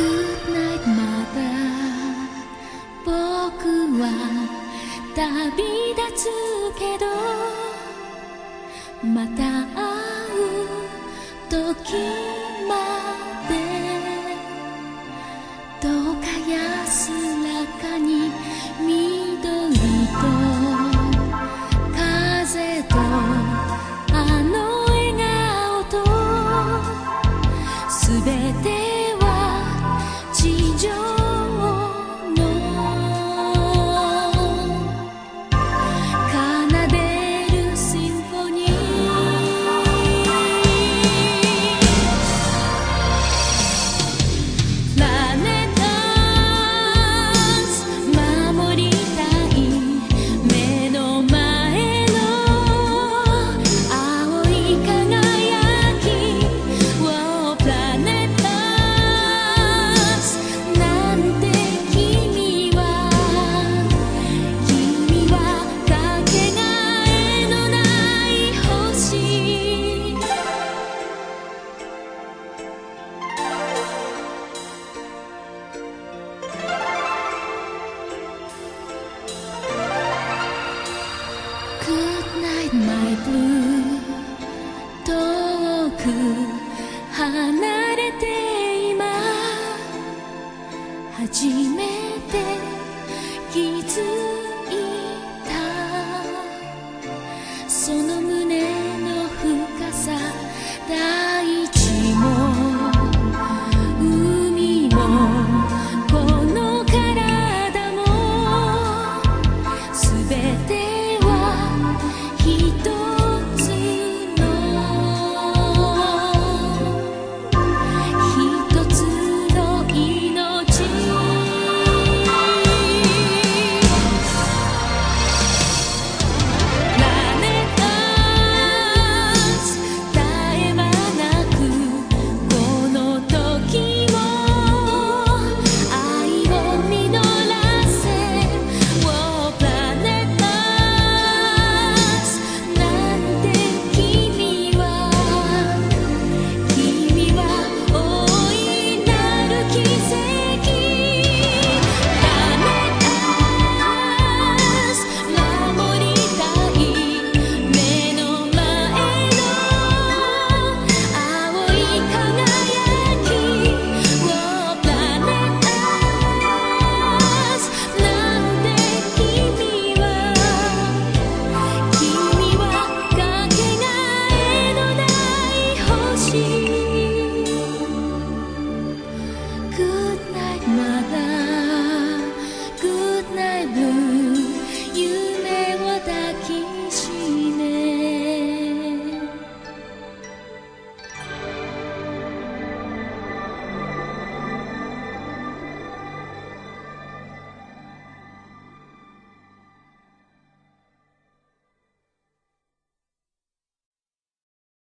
Good night mother 僕は旅立つけどまた会う時までどうか安らかに緑と風とあの笑顔とすべて離れて今初め